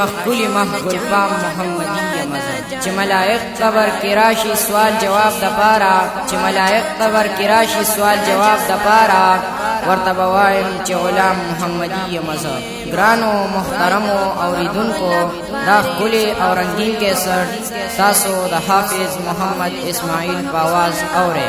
مقبول مه ګل پام محمدي یمزه چې ملائک قبر کې راشي سوال جواب د پاره چې ملائک قبر کې راشي سوال جواب د پاره ورته بوایم چې غلام محمدي یمزه ګرانو محترمو اوریدونکو دا خولي او رنگین کیسټ تاسو د حافظ محمد اسماعیل باواز اوره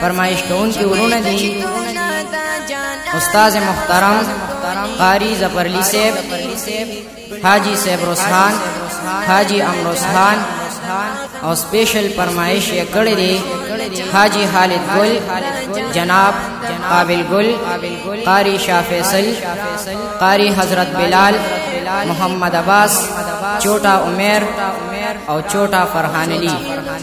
فرمایش کوونکي ورونه دي استاد محترم قاری زفرلی صاحب حاجی صاحب روسان حاجی امروز خان او سپیشل فرمایش یې کړې دي حاجی خالد ګل جناب قابل ګل قاری شاه فیصل قاری حضرت بلال محمد عباس چوټا عمر او چوټا فرحان علی